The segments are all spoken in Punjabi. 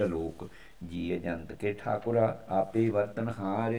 ਸ਼ਲੋਕ ਜੀ ਅਜੰਤ ਕੇ ਠਾਕੁਰਾ, ਆਪੇ ਵਰਤਨ ਹਾਰ।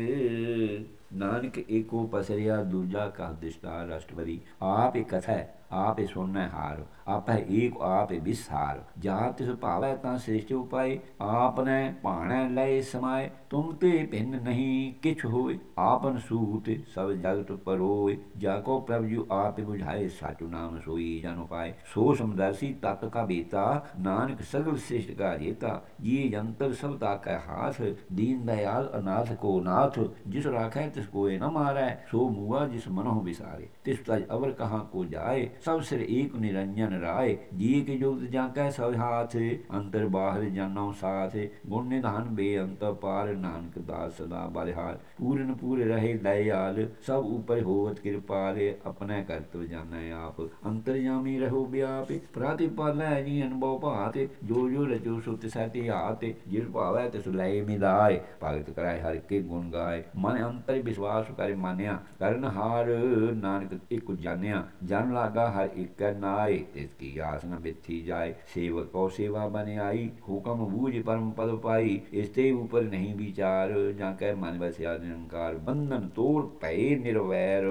ਨਾਨਕ ਏਕੋ ਪਸਰਿਆ, ਦੂਜਾ ਕਹ ਦਿਸ਼ਟਾ ਰਾਸ਼ਟਰਪਤੀ। ਆਪ ਇੱਕ ਹੈ। ਸੁਣਨਾ ਹਾਰ, ਆਪ ਹੈ ਏਕ ਆਪ ਹੀ ਵਿਸਾਰ ਜਾਂ ਤਿਸ ਭਾਵੈ ਤਾਂ ਸ੍ਰਿਸ਼ਟ ਉਪਾਏ ਆਪਨੇ ਭਾਣੈ ਲੈ ਸਮਾਏ, ਤੁਮ ਤੇ ਭਿੰਨ ਨਹੀਂ ਕਿਛ ਹੋਏ। ਆਪਨ ਸੂਤ ਸਭ ਜਗਤ ਪਰੋਏ, ਜਾ ਕੋ ਪ੍ਰਭ ਜੂ ਆਪ ਬੁਝਾਏ, ਸਾਚੂ ਨਾਮ ਸੋਈ ਜਨ ਪਾਏ ਸੋ ਸਮਦਰਸੀ ਤਤ ਕਾ ਬੇਤਾ, ਨਾਨਕ ਸਗਲ ਸ੍ਰਿਸ਼ਟ ਕਾ ਰੇਤਾ। ਜੀ ਜੰਤਰ ਸਭ ਤਾ ਕੈ ਹਾਥ, ਦੀਨ ਦਇਆਲ ਅਨਾਥ ਕੋ ਨਾਥ। ਜਿਸ ਰਾਖੈ ਤਿਸ ਕੋਏ ਨ ਮਾਰੈ, ਸੋ ਮੂਆ ਜਿਸ ਮਨੋ ਵਿਸਾਰੇ। ਤਿਸ ਤਜ ਅਵਰ ਕਹਾ ਕੋ ਜਾਏ ਸਭ ਸਿਰ ਏਕ ਨਿਰੰਜਨ ਰਾਏ। ਜੀ ਕੇ ਜੋਤ ਜਾਂ ਸਭ ਹਾਥ ਅੰਦਰ ਬਾਹਰ ਜਾਨੋ ਸਾਥ ਗੁਣ ਨਿਧਾਨ ਬੇਅੰਤ, ਪਾਰ ਨਾਨਕ ਦਾਸ ਸਦਾ ਬਲਿਹਾਰ। ਪੂਰਨ ਪੂਰੇ ਰਹੇ ਦਇਆਲ, ਸਭ ਉਪਰ ਹੋਵਤ ਕਿਰਪਾਲ ਆਪਣੇ ਕਰਤਵ ਜਾਣੈ ਆਪ। ਅੰਤਰਜਾਮੀ ਰਹੋ ਬਿਆਪ ਪ੍ਰਤਿਪਾਲੈ ਜੀ ਅਨਭਉ ਭਾਤੇ ਜੋ ਜੋ ਰਜੋ ਸੁਤ ਸਤਿ ਆਤੇ ਜਿਸ ਭਾਵੈ ਤਿਸ ਲੈ ਮਿਲਾਏ। ਭਗਤ ਕਰਾਇ ਹਰ ਕੇ ਗੁਣ ਗਾਏ। ਮਨ ਅੰਤਰ ਵਿਸ਼ਵਾਸ ਕਰੇ ਮਾਨਿਆ, ਕਰਨ ਹਾਰ ਨਾਨਕ ਇਕ ਜਾਣਿਆ। ਜਨ ਲਾਗਾ ਹਰ ਇੱਕ ਨਾਏ ਤਿਸ ਕੀ ਆਸ ਨ ਬਿਥੀ ਜਾਏ ਸੇਵਕ ਕੋ ਸੇਵਾ ਬਨ ਆਈ ਹੁਕਮ ਬੂਝ ਪਰਮ ਪਦ ਪਾਈ ਇਸ ਤੇ ਉਪਰ ਨਹੀਂ ਵਿਚਾਰ ਜਾਂ ਕਹਿ ਮਨ ਵਸਿਆ ਨਿਰੰਕਾਰ ਬੰਧਨ ਤੋੜ ਭੈ ਨਿਰਵੈਰ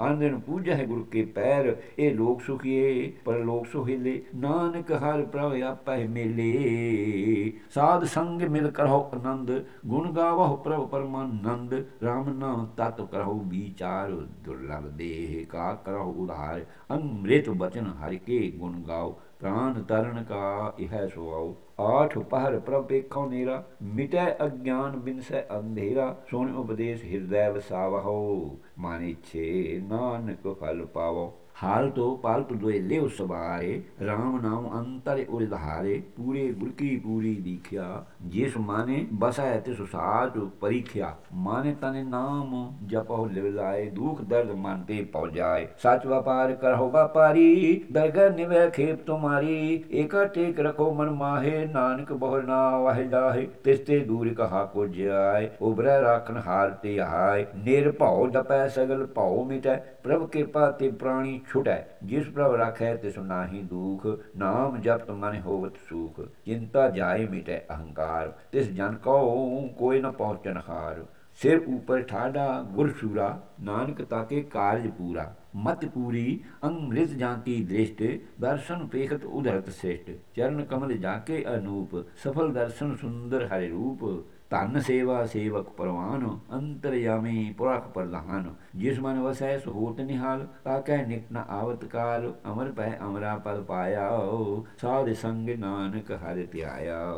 ਆਨੰਦਨ ਪੂਜਾ ਹੈ ਗੁਰ ਕੇ ਪੈਰ ਇਹ ਲੋਕ ਸੁਖੀਏ ਪਰ ਲੋਕ ਸੁਹਿਲੇ ਨਾਨਕ ਹਰ ਪ੍ਰਭ ਆਪੈ ਮਿਲੇ ਸਾਧ ਸੰਗ ਮਿਲ ਕਰਹੁ ਆਨੰਦ ਗੁਣ ਗਾਵਹੁ ਪ੍ਰਭ ਪਰਮਾਨੰਦ RAM ਨਾਮ ਤਤ ਕਰਹੁ ਵਿਚਾਰ ਦੁਰਲਭ ਦੇਹ ਕਾ ਕਰਹੁ ਉਧਾਰ ਅੰਮ੍ਰਿਤ ਬਚਨ ਹਰਿ ਕੇ ਗੁਣ ਗਾਓ, ਪ੍ਰਾਨ ਤਰਨ ਕਾ ਇਹ ਸੁਆਉ ਆਠ ਪਹਰ ਪ੍ਰਭ ਨੇਰਾ, ਮਿਟੈ ਅਗਿਆਨ ਬਿਨਸੈ ਅੰਧੇਰਾ, ਸੋਣ ਉਪਦੇਸ਼ ਹਿਰਦੈ ਵਸਾਵਹੁ ਮਾਨਿਛੇ ਨਾਨਕ ਫਲ ਪਾਵੋ ਹਾਲ ਤੋ ਪਾਲਤੂ ਦੋਏ ਲਿਓ ਸਵਾਰੇ RAM ਨਾਮ ਅੰਤਰ ਉਰਧਾਰੇ ਪੂਰੇ ਗੁਰ ਕੀ ਪੂਰੀ ਦੀਖਿਆ। ਜਿਸ ਮਾਨੇ ਬਸੈ ਤਿਸ ਸਾਚ ਪਰੀਖਿਆ। ਮਾਨੇ ਤਨੇ ਨਾਮ ਜਪਹੁ ਲਿਵ ਲਾਏ, ਦੁਖ ਦਰਦ ਮਨ ਤੇ ਪਉ ਜਾਏ। ਸਚ ਵਪਾਰ ਕਰਹੁ ਵਪਾਰੀ, ਦਰਗਹ ਨਿਵੇ ਖੇਪ ਤੁਮਾਰੀ। ਏਕ ਟੇਕ ਰਖੋ ਮਨ ਮਾਹੇ, ਨਾਨਕ ਬਹੁ ਨਾ ਵਾਹਿ ਜਾਹੇ। ਤਿਸ ਤੇ ਦੂਰ ਕਹਾ ਕੋ ਜਾਏ ਉਬਰੈ ਰਾਖਨ ਹਾਰ ਤੇ ਹਾਏ। ਨਿਰਭਉ ਦਪੈ ਸਗਲ ਭਉ ਮਿਟੈ, ਪ੍ਰਭ ਕਿਰਪਾ ਤੇ ਪ੍ਰਾਣੀ ਛੁਟੈ, ਜਿਸ ਪ੍ਰਭ ਰਾਖੈ ਤਿਸ ਨਾਹੀ ਦੁਖ, ਨਾਮ ਜਪਤ ਮਨ ਹੋਵਤ ਸੁਖ। ਚਿੰਤਾ ਜਾਏ ਮਿਟੈ ਅਹੰਕਾਰ, ਤਿਸ ਜਨ ਕੋ ਕੋਈ ਨ ਪਹੁੰਚਨ ਹਾਰ। ਸਿਰ ਉਪਰ ਠਾਡਾ ਗੁਰ ਸੂਰਾ ਨਾਨਕ ਤਾਕੇ ਕਾਰਜ ਪੂਰਾ। ਮਤ ਪੂਰੀ, ਅੰਮ੍ਰਿਤ ਜਾਂਤੀ ਦ੍ਰਿਸ਼ਟ, ਦਰਸ਼ਨ ਪੇਖਤ ਉਧਰਤ ਸ੍ਰੇਸ਼ਟ। ਚਰਨ ਕਮਲ ਜਾਕੇ ਅਨੂਪ, ਸਫਲ ਦਰਸ਼ਨ ਸੁੰਦਰ ਹਰਿ ਰੂਪ। ਧਨ ਸੇਵਾ ਸੇਵਕ ਪਰਵਾਨ, ਅੰਤਰਯਾਮੀ ਪੁਰਖ ਪ੍ਰਧਾਨ। ਜਿਸ ਮਨ ਵਸੈ ਸੋ ਹੋਤ ਨਿਹਾਲ, ਤਾਕੈ ਨਿਕ ਨ ਆਵਤ ਕਾਲ, ਅਮਰ ਪੈ ਅਮਰਾ ਪਦ ਪਾਇਆ। ਸਾਧ ਸੰਗ ਨਾਨਕ ਹਰਿ ਧਿਆਇਆ।